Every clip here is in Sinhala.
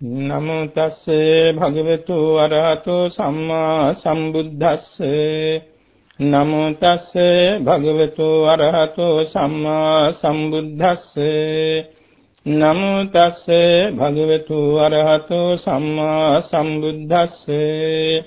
නමෝ තස්සේ භගවතු අරහතෝ සම්මා සම්බුද්දස්සේ. නමෝ තස්සේ භගවතු අරහතෝ සම්මා සම්බුද්දස්සේ. නමෝ තස්සේ භගවතු අරහතෝ සම්මා සම්බුද්දස්සේ.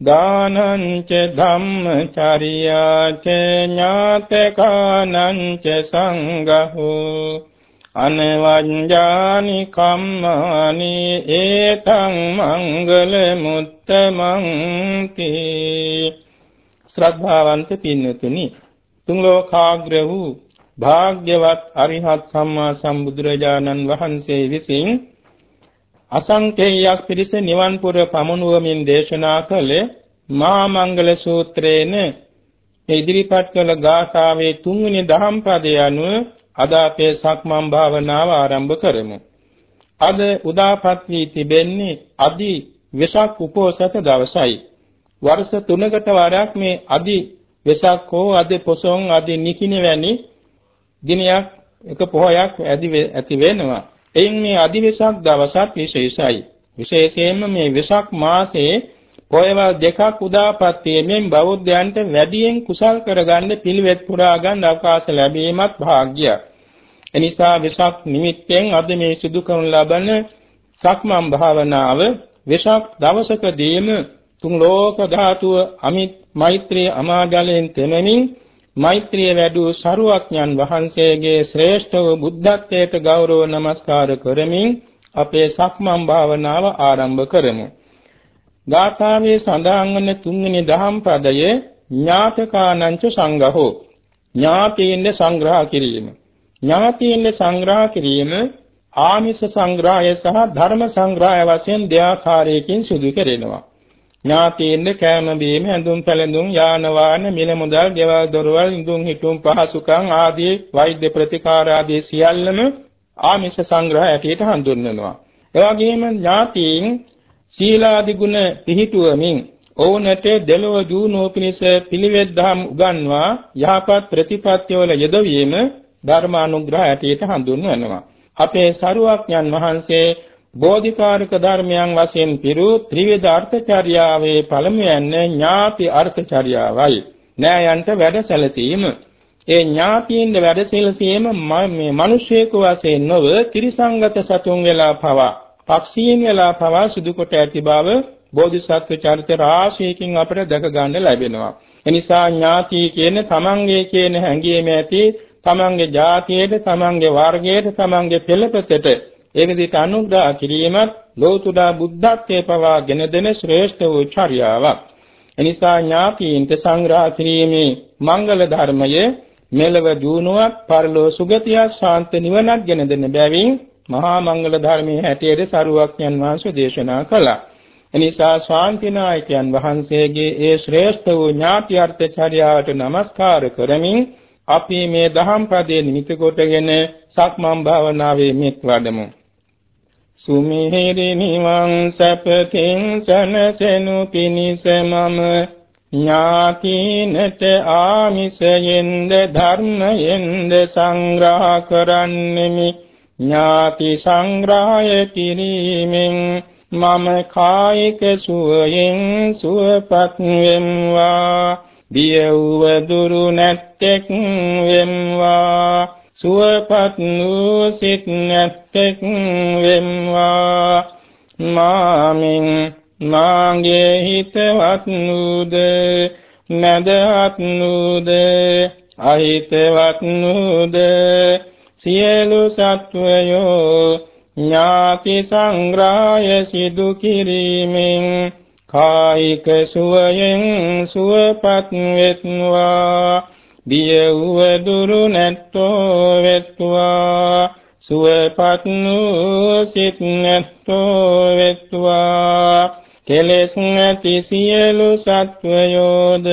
දානං ච ධම්මචර්යා ච ඥාතකානං ච සංඝෝ අනවඤ්ඤානි කම්මානි ඒතං මංගල මුත්තමං තේ ශ්‍රද්ධාවන්ත පින්නතුනි තුන් ලෝකාග්‍ර වූ භාග්‍යවත් අරිහත් සම්මා සම්බුදුරජාණන් වහන්සේ විසින් අසංකේයයක් පිරිස නිවන් පුර පමනුවමින් දේශනා කළ මා මංගල සූත්‍රයේන ඉදිරිපත් කළ ගාථාවේ තුන්වෙනි දහම් පදය අනුව අද අපේ සක්මන් භාවනාව ආරම්භ කරමු. අද උදාපත් වී තිබෙන්නේ අදි වෙසක් උපෝසත දවසයි. වර්ෂ 3කට වරක් මේ අදි වෙසක් හෝ අදි පොසොන් අදි නිකිණි වැනි දිනයක් එක පොහොයක් ඇති වෙනවා. එයින් මේ අදි වෙසක් දවසත් විශේෂයි. විශේෂයෙන්ම මේ වෙසක් මාසයේ පොයවල් දෙකක් උදාපත් වීමෙන් බෞද්ධයන්ට වැඩියෙන් කුසල් කරගන්න පිළිවෙත් පුරා ගන්න අවකාශ ලැබීමත් වාග්යයක්. එනිසා වෙසක් නිමිත්තෙන් අද මේ සිදු කරන ලබන සක්මන් භාවනාව වෙසක් දවසකදීම තුන් ලෝක ධාතුව අමිත් මෛත්‍රී අමාජලයෙන් තෙමමින් මෛත්‍රිය වැඩූ සරුවඥන් වහන්සේගේ ශ්‍රේෂ්ඨ වූ බුද්ධත්වයට ගෞරව නමස්කාර කරමින් අපේ සක්මන් භාවනාව ආරම්භ කරමු. ගාථාවේ සඳහන් වන තුන්වෙනි දහම් පදයේ ඥාතකානංච සංඝහෝ ඥාතීන්ද සංග්‍රහ කිරීම. ඥාතීන්ද සංග්‍රහ කිරීම ආමිෂ සංග්‍රහය සහ ධර්ම සංග්‍රහය වශයෙන් දෙආකාරයකින් සිදු කෙරෙනවා. ඥාතීන්ද කෑම බීම ඇඳුම් පැළඳුම් යාන වාහන මිල මුදල් ගෙවල් දොරවල් ඉඳුන් හිටුම් පහසුකම් ආදී වෛද්‍ය ප්‍රතිකාර ආදී සියල්ලම ආමිෂ සංග්‍රහය ඇටියට හඳුන්වනවා. එවැගේම ඥාතීන් සීලාදි ගුණ පිහිටුවමින් ඔවුන්ට දෙලොව ජීවනෝ පිණිස පිළිවෙත් දහම් උගන්වා යහපත් ප්‍රතිපත්තිවල යෙදවීම ධර්මානුග්‍රහ ඇටියට හඳුන්වනවා. අපේ සරුවක්ඥන් වහන්සේ බෝධිකාරක ධර්මයන් වශයෙන් පිරු ත්‍රිවිධ අර්ථචර්යාවේ පළමුවැන්න ඥාති අර්ථචර්යාවයි. නෑයන්ට වැඩ සැලසීම. ඒ ඥාතියින්ද වැඩ සැලසීම මේ මිනිසෙකු වශයෙන් නොව ත්‍රිසංගත සතුන් වෙලා පවා පක්ෂීන් වෙලා පවා සිදු කොට ඇති බව බෝධිසත්ව චරිත රාශියකින් අපට දැක ගන්න ලැබෙනවා. එනිසා ඥාති කියන තමන්ගේ කියන හැඟීම ඇති තමන්ගේ ජාතියට, තමන්ගේ වර්ගයට, තමන්ගේ පෙළපතට ඒ විදිහට අනුග්‍රහ කිරීමත් ලෝතුඩා බුද්ධත්වයේ පවා ගෙන දෙන ශ්‍රේෂ්ඨ වූ චර්යාවක්. එනිසා ඥාතීන්ට සංග්‍රහ කිරීමේ මංගල ධර්මයේ මෙලව දුණුවක් පරලෝ සුගතිය ශාන්ත නිවනක් ගෙන දෙන බැවින් මහා මංගල ධර්මයේ හැටියට සරුවක්ඥන් වහන්සේ දේශනා කළා. එනිසා ශාන්තිනායකයන් වහන්සේගේ ඒ ශ්‍රේෂ්ඨ වූ ඥාති අර්ථ චර්යාවට নমස්කාර කරමින් අපි මේ දහම් පදයේ නිමිති කොටගෙන සක්මන් භාවනාවේ මෙත් වඩමු. සුමිහිරි නිවන් සැපතින් සනසෙනු පිනිස මම ඥාතිනට ආමිසයෙන්ද ධර්මයෙන්ද සංග්‍රහ කරන්නෙමි ඥාති සංග්‍රහය කිරීමෙන් මම කායික සුවයෙන් සුවපත් වෙම්වා බියවුව දුරු නැත්තෙක් වෙම්වා. සුවපත් වූ සිත් නැත්තෙක් වෙම්වා. මාමින් මාගේ හිතවත් නූද? නැදහත් නූද? අහිතවත් නූද? සියලු සත්වයෝ ඥාති සංග්‍රහය සිදු කිරීමෙන් කායික සුවයෙන් සුවපත් වෙත්වා. බිය වූ දුරු නැත්තෝ වෙත්වා. සුවපත් වූ සිත් නැත්තෝ වෙත්වා. කෙලෙස් නැති සියලු සත්වයෝද?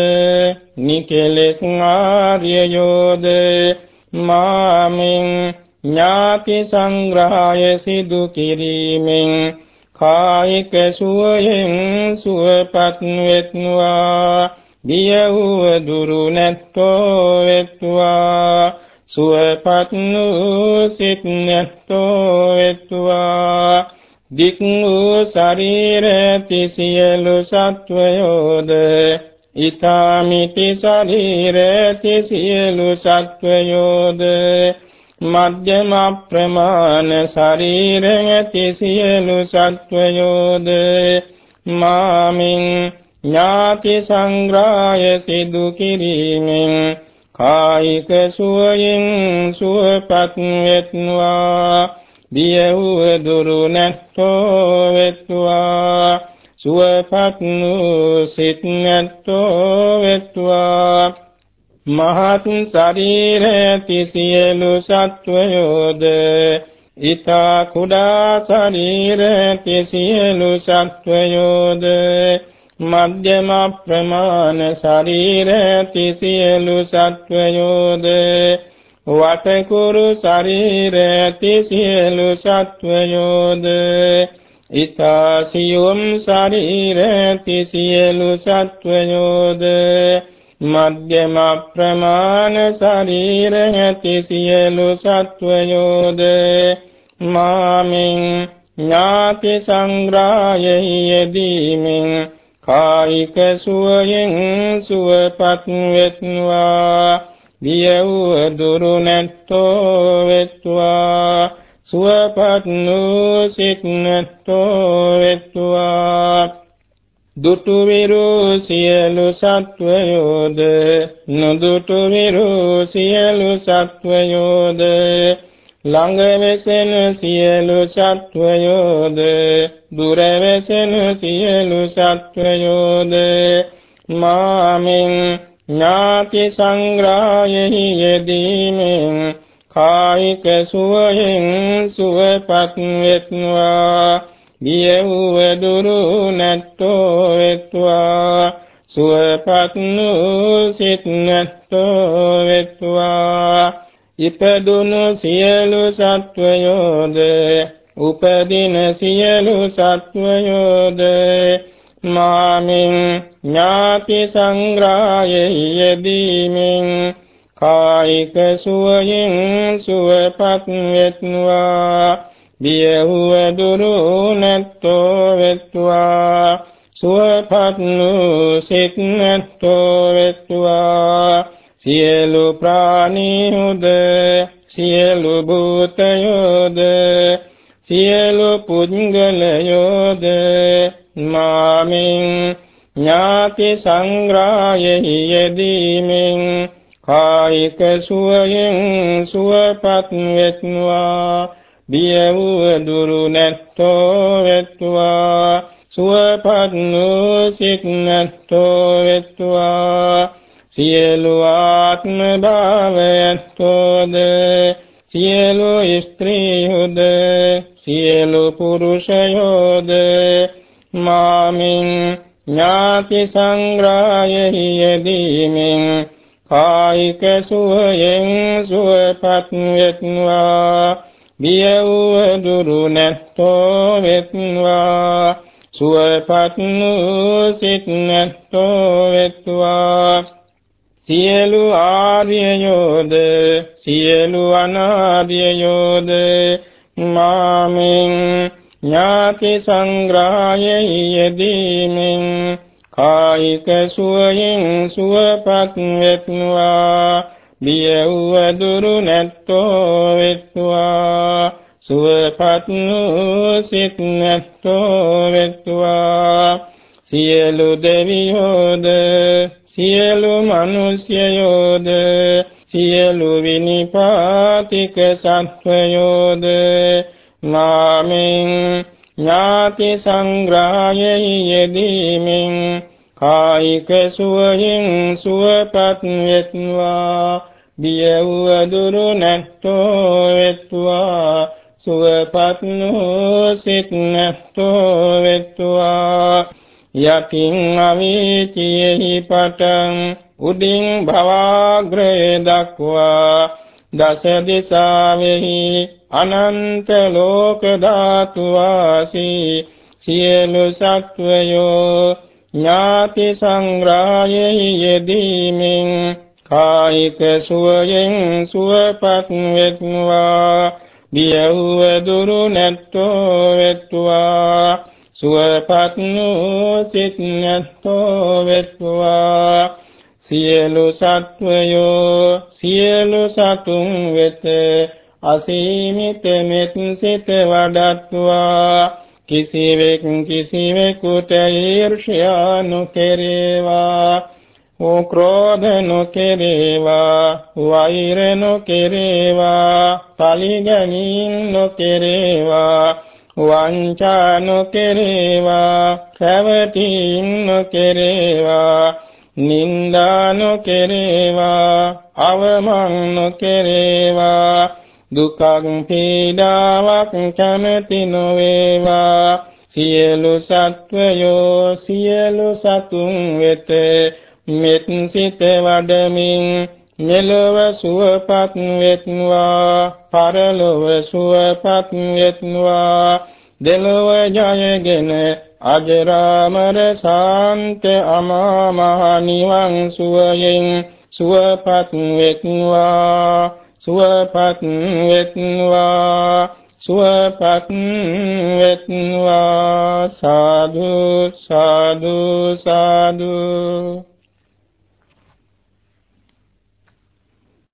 නිකෙලෙස් ආර්යයෝද? මාමින් ඥාති සංග්‍රහය සිදු කිරීමෙන් කායික සුවයෙන් සුවපත් වෙත්වා. බිය වූ දුරු නැත්තෝ වෙත්වා. සුවපත් වූ සිත් නැත්තෝ වෙත්වා. දික් වූ ශරීරති සියලු සත්වයෝද? ඊතාමිති ශරීරති සියලු සත්වයෝද? මධ්‍යම ප්‍රමාණ ශරීරති සියලු සත්වයෝද මාමින් ඥාති සංග්‍රහය සිදු කිරීමෙන් කායික සුවයෙන් සුවපත් වෙත්වා. දියවුව දුරු නැත්තෝ වෙත්වා. සුවපත් වූ සිත් නැත්තෝ වෙත්වා. මහත් ශරීරයති සියලු සත්වයෝද. ඊතා කුඩා ශරීරයති සියලු සත්වයෝද. මධ්‍යම ප්‍රමාණ ශරීරයති සියලු සත්වයෝද. වටකුරු ශරීර ඇති සියලු සත්වයෝද. ඊතාසියොම් ශරීර ඇති සියලු සත්වයෝද. මධ්‍යම ප්‍රමාණ ශරීර ඇති සියලු සත්වයෝද මාමින් ඥාති සංග්‍රහයෙහි යෙදීමෙන් කායික සුවයෙන් සුවපත් වෙත්වා. දියවුව දුරු නැත්තෝ වෙත්වා. සුවපත් වූ සිත් නැත්තෝ වෙත්වා. දුටු විරු සියලු සත්වයෝද? නොදුටු විරු සියලු සත්වයෝද? ළඟ වෙසෙන සියලු සත්වයෝද? දුර වෙසෙන සියලු සත්වයෝද? මාමින් ඥාති සංග්‍රහයෙහි යෙදීමෙන් කායික සුවයෙන් සුවපත් වෙත්වා. ගියවුව දුරු නැත්තෝ වෙත්වා. සුවපත් වූ සිත් නැත්තෝ වෙත්වා. ඉපදුණු සියලු සත්වයෝද උපදින සියලු සත්වයෝද මාමින් ඥාති සංග්‍රහයෙහි යෙදීමෙන් කායික සුවයෙන් සුවපත් වෙත්වා. බියහුව දුරු නැත්තෝ වෙත්වා. සුවපත් වූ සිත් නැත්තෝ වෙත්වා. සියලු ප්‍රාණීහුද සියලු භූතයෝද සියලු පුද්ගලයෝද මාමින් ඥාති සංග්‍රහයෙහි යෙදීමෙන් කායික සුවයෙන් සුවපත් වෙත්වා. බිය වූ දුරු නැත්තෝ වෙත්වා. සුවපත් වූ සිත් නැත්තෝ වෙත්වා. සියලු ආත්ම භාවයන්තෝද? සියලු ස්ත්‍රීහුද? සියලු පුරුෂයෝද? මාමින් ඥාති සංග්‍රහයෙහි යෙදීමෙන් කායික සුවයෙන් සුවපත් වෙත්වා. බිය වූ දුරු නැත්තෝ වෙත්වා. සුවපත් වූ සිත් නැත්තෝ වෙත්වා. සියලු ආර්යයෝද සියලු අනාර්යයෝද මාමින් ඥාති සංග්‍රහයෙහි යෙදීමෙන් කායික සුවයෙන් සුවපත් වෙත්වා. බිය වූ දුරු නැත්තෝ වෙත්වා. සුවපත් වූ සිත් නැත්තෝ වෙත්වා. සියලු දෙවියෝද සියලු මිනිස්යෝද සියලු විනිපාතික සත්වයෝද නාමෙන් ඥාති සංග්‍රහයෙහි යෙදීමෙන් කායික සුවයෙන් සුවපත් වෙත්වා. බිය වූ දුරු නැත්තෝ වෙත්වා. සුවපත් වූ සිත් නැත්තෝ වෙත්වා. යකින් අවීචියෙහි පටන් උඩින් භවාග්‍රේ දක්වා. දස දිසාවෙහි අනන්ත ලෝක ධාතු වාසී. සියලු සත්වයෝ ඥාති සංග්‍රහයෙහි යෙදීමෙන් කායික සුවයෙන් සුවපත් වෙත්වා. බියවුව දුරු නැත්තෝ වෙත්වා. සුවපත් වූ සිත් නැත්තෝ වෙත්වා. සියලු සත්වයෝ සියලු සතුන් වෙත අසීමිත මෙත් සිත වඩත්වා. කිසිවෙක් කිසිවෙකුට ඊර්ෂ්‍යා නොකරේවා. ඕ ක්‍රෝධ නොකරේවා වෛර නොකරේවා පලිගැනීම් නොකරේවා වංචා නොකරේවා රැවටීම් නොකරේවා නින්දා නොකරේවා අවමන් නොකරේවා දුකක් පීඩාවක් කැමැති නොවේවා. සියලු සත්වයෝ සියලු සතුන් වෙත මෙත් සිත වඩමින් මෙලොව සුවපත් වෙත්වා පරලොව සුවපත් වෙත්වා. දෙලොව ජයගෙන අජරාමර ශාන්ත අමා මහ නිවන් සුවයෙන් සුවපත් වෙත්වා. සුවපත් වෙත්වා. සුවපත් වෙත්වා. සාදු සාදු සාදු.